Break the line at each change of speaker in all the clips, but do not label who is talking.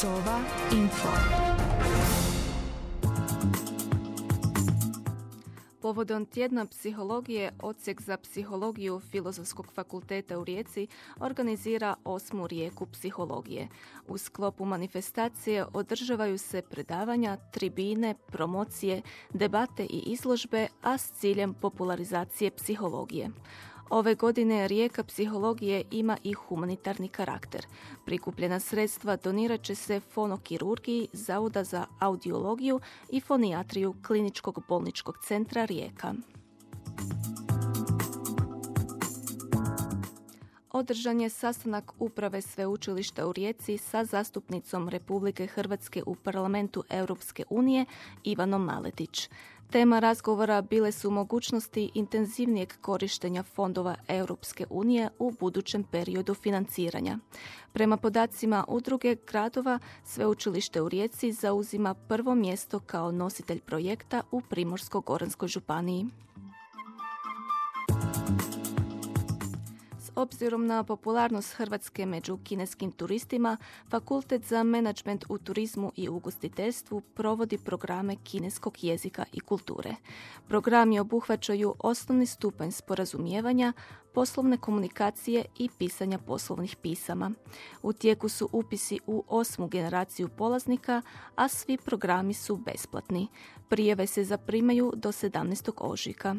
Sova Info. Povodom tjedna psihologije, Odsjek za psihologiju Filozofskog fakulteta u Rijeci organizira osmu rijeku psihologije. U sklopu manifestacije održavaju se predavanja, tribine, promocije, debate i izložbe, a s ciljem popularizacije psihologije. Ove godine Rijeka psihologije ima i humanitarni karakter. Prikupljena sredstva donirat će se fonokirurgiji Zavoda za audiologiju i fonijatriju Kliničkog bolničkog centra Rijeka. Održan je sastanak uprave sveučilišta u Rijeci sa zastupnicom Republike Hrvatske u parlamentu Europske unije Ivanom Maletić. Tema razgovora bile su mogućnosti intenzivnijeg korištenja fondova Europske unije u budućem periodu financiranja. Prema podacima udruge gradova, sveučilište u Rijeci zauzima prvo mjesto kao nositelj projekta u Primorsko-Goranskoj županiji. Obzirom na popularnost Hrvatske među kineskim turistima, Fakultet za menadžment u turizmu i ugostiteljstvu provodi programe kineskog jezika i kulture. Programi obuhvaćaju osnovni stupanj sporazumijevanja, poslovne komunikacije i pisanja poslovnih pisama. U tijeku su upisi u osmu generaciju polaznika, a svi programi su besplatni. Prijeve se zaprimaju do 17. ožujka.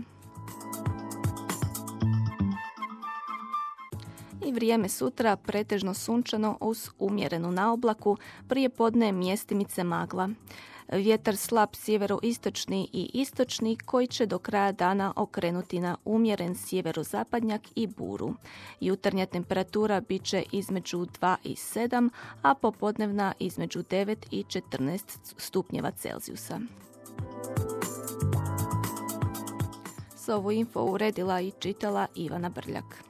I vrijeme sutra pretežno sunčano uz umjerenu naoblaku, prije podne mjestimice magla. Vjetar slab sjeveroistočni i istočni koji će do kraja dana okrenuti na umjeren sjeverozapadnjak i buru. Jutarnja temperatura bit će između 2 i 7, a popodnevna između 9 i 14 stupnjeva Celzijusa. S ovu info uredila i čitala Ivana Brljak.